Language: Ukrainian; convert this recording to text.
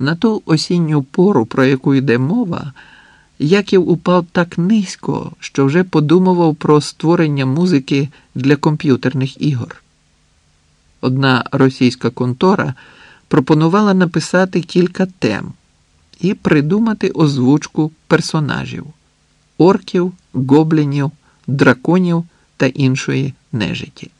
На ту осінню пору, про яку йде мова, Яків упав так низько, що вже подумував про створення музики для комп'ютерних ігор. Одна російська контора пропонувала написати кілька тем і придумати озвучку персонажів орків, гоблінів, драконів та іншої нежиті.